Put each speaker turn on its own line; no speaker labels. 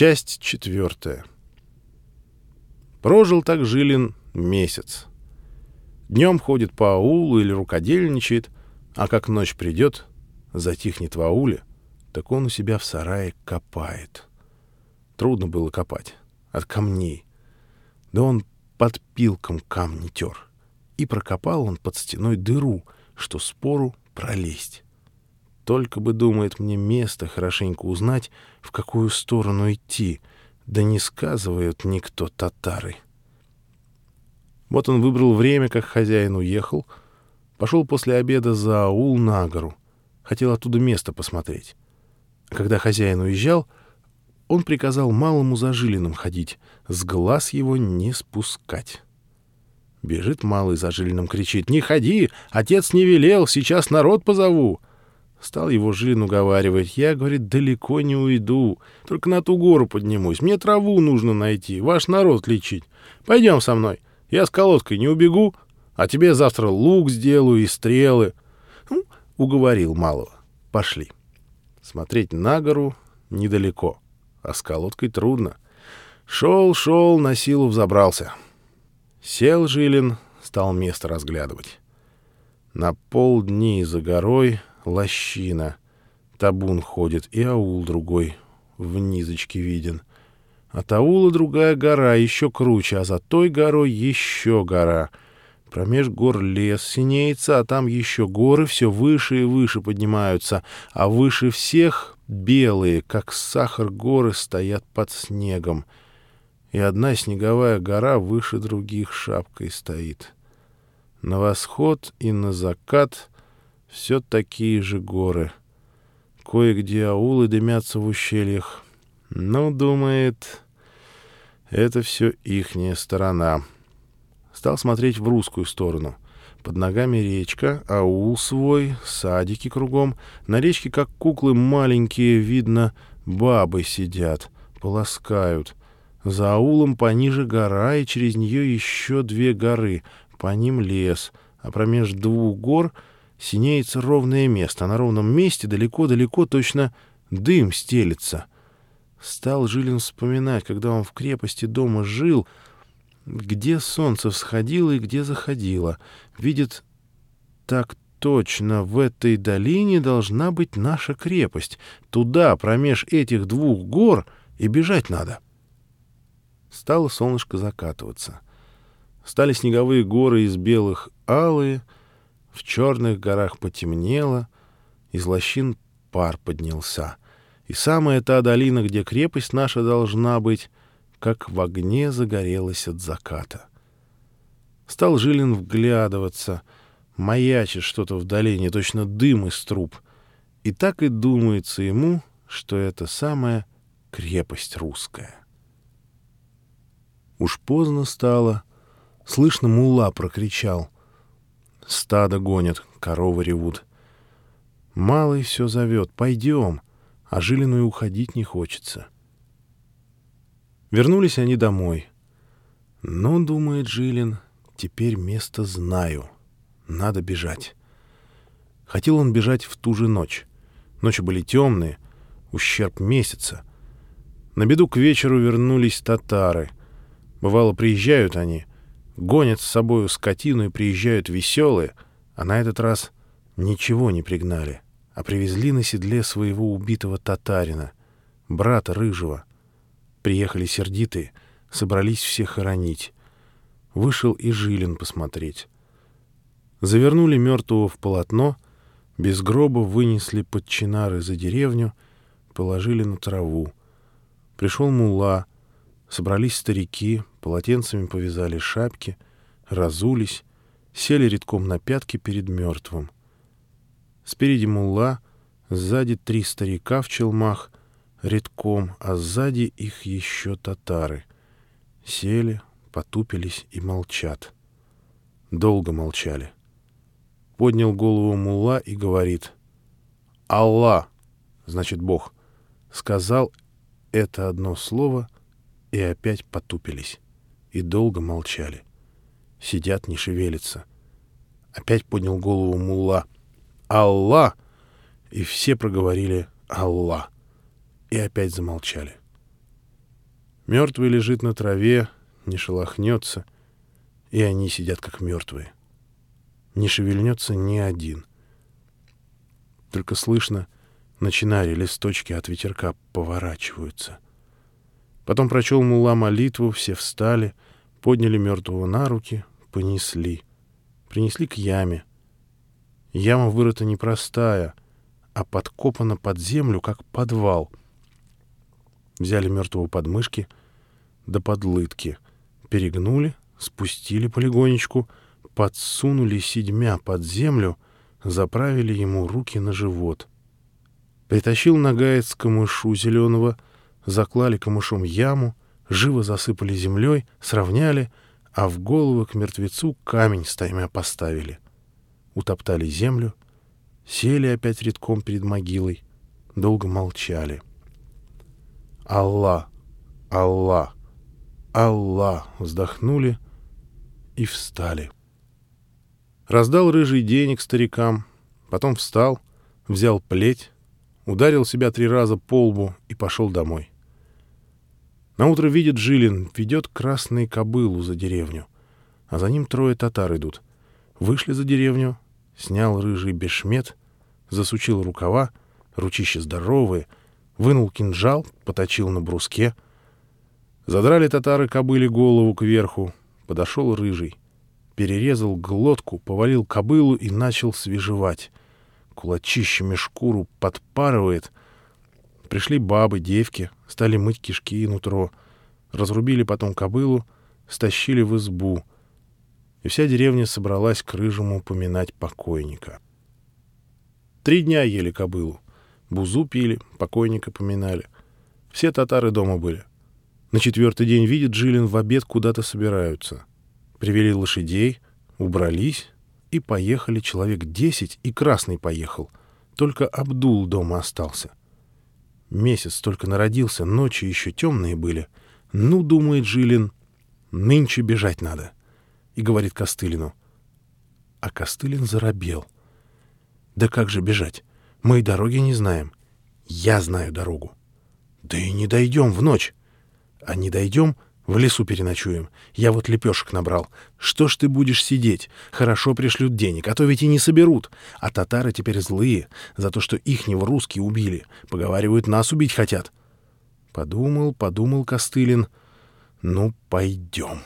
Часть четвертая. Прожил так Жилин месяц. Днем ходит по аулу или рукодельничает, а как ночь придет, затихнет в ауле, так он у себя в сарае копает. Трудно было копать. От камней. Да он под пилком камни тер. И прокопал он под стеной дыру, что спору пролезть. Только бы, думает мне, место хорошенько узнать, в какую сторону идти, да не сказывают никто татары. Вот он выбрал время, как хозяин уехал, пошел после обеда за аул на гору, хотел оттуда место посмотреть. Когда хозяин уезжал, он приказал малому зажиленным ходить, с глаз его не спускать. Бежит малый зажиленным, кричит «Не ходи! Отец не велел, сейчас народ позову!» Стал его Жилин уговаривать. Я, говорит, далеко не уйду. Только на ту гору поднимусь. Мне траву нужно найти, ваш народ лечить. Пойдем со мной. Я с колодкой не убегу, а тебе завтра лук сделаю и стрелы. Ну, уговорил малого. Пошли. Смотреть на гору недалеко, а с колодкой трудно. Шел, шел, на силу взобрался. Сел Жилин, стал место разглядывать. На полдни за горой лощина. Табун ходит, и аул другой в низочке виден. От аула другая гора, еще круче, а за той горой еще гора. Промеж гор лес синеется, а там еще горы все выше и выше поднимаются, а выше всех белые, как сахар горы, стоят под снегом. И одна снеговая гора выше других шапкой стоит. На восход и на закат все такие же горы. Кое-где аулы дымятся в ущельях. Ну, думает, это все ихняя сторона. Стал смотреть в русскую сторону. Под ногами речка, аул свой, садики кругом. На речке, как куклы маленькие, видно, бабы сидят, полоскают. За аулом пониже гора, и через нее еще две горы. По ним лес, а промеж двух гор — синеется ровное место, на ровном месте далеко-далеко точно дым стелится. Стал Жилин вспоминать, когда он в крепости дома жил, где солнце всходило и где заходило. Видит, так точно в этой долине должна быть наша крепость. Туда, промеж этих двух гор, и бежать надо. Стало солнышко закатываться. Стали снеговые горы из белых алые — в черных горах потемнело, из лощин пар поднялся. И самая та долина, где крепость наша должна быть, как в огне загорелась от заката. Стал Жилин вглядываться, маячит что-то в долине, точно дым из труб. И так и думается ему, что это самая крепость русская. Уж поздно стало. Слышно, мула прокричал — Стадо гонят, коровы ревут. Малый все зовет. Пойдем. А Жилину и уходить не хочется. Вернулись они домой. Ну, думает Жилин, теперь место знаю. Надо бежать. Хотел он бежать в ту же ночь. Ночи были темные, ущерб месяца. На беду к вечеру вернулись татары. Бывало, приезжают они, гонят с собою скотину и приезжают веселые, а на этот раз ничего не пригнали, а привезли на седле своего убитого татарина, брата Рыжего. Приехали сердитые, собрались все хоронить. Вышел и Жилин посмотреть. Завернули мертвого в полотно, без гроба вынесли под чинары за деревню, положили на траву. Пришел мула, собрались старики, полотенцами повязали шапки, разулись, сели редком на пятки перед мертвым. Спереди мулла, сзади три старика в челмах, редком, а сзади их еще татары. Сели, потупились и молчат. Долго молчали. Поднял голову мулла и говорит «Аллах!» значит Бог. Сказал это одно слово и опять потупились и долго молчали. Сидят, не шевелятся. Опять поднял голову мулла. «Аллах!» И все проговорили «Аллах!» и опять замолчали. Мертвый лежит на траве, не шелохнется, и они сидят как мертвые. Не шевельнется ни один. Только слышно, на чинаре листочки от ветерка поворачиваются. Потом прочел мула молитву, все встали, подняли мертвого на руки, понесли. Принесли к яме. Яма вырыта непростая, а подкопана под землю, как подвал. Взяли мертвого подмышки до подлытки, перегнули, спустили полегонечку, подсунули седьмя под землю, заправили ему руки на живот. Притащил нагаец камышу зеленого, заклали камышом яму, живо засыпали землей, сравняли, а в голову к мертвецу камень стаймя поставили. Утоптали землю, сели опять редком перед могилой, долго молчали. «Аллах! Аллах! Аллах!» вздохнули и встали. Раздал рыжий денег старикам, потом встал, взял плеть, ударил себя три раза по лбу и пошел домой. Наутро видит Жилин, ведет красный кобылу за деревню, а за ним трое татар идут. Вышли за деревню, снял рыжий бешмет, засучил рукава, ручища здоровые, вынул кинжал, поточил на бруске. Задрали татары кобыле голову кверху, подошел рыжий, перерезал глотку, повалил кобылу и начал свежевать. Кулачищами шкуру подпарывает. Пришли бабы, девки, стали мыть кишки и нутро. Разрубили потом кобылу, стащили в избу. И вся деревня собралась к рыжему поминать покойника. Три дня ели кобылу. Бузу пили, покойника поминали. Все татары дома были. На четвертый день видит Жилин в обед куда-то собираются. Привели лошадей, убрались и поехали человек десять, и Красный поехал. Только Абдул дома остался. Месяц только народился, ночи еще темные были. Ну, думает Жилин, нынче бежать надо. И говорит Костылину. А Костылин заробел. Да как же бежать? Мы и дороги не знаем. Я знаю дорогу. Да и не дойдем в ночь. А не дойдем, в лесу переночуем. Я вот лепешек набрал. Что ж ты будешь сидеть? Хорошо пришлют денег, а то ведь и не соберут. А татары теперь злые за то, что ихнего русские убили. Поговаривают, нас убить хотят. Подумал, подумал Костылин. Ну, пойдем.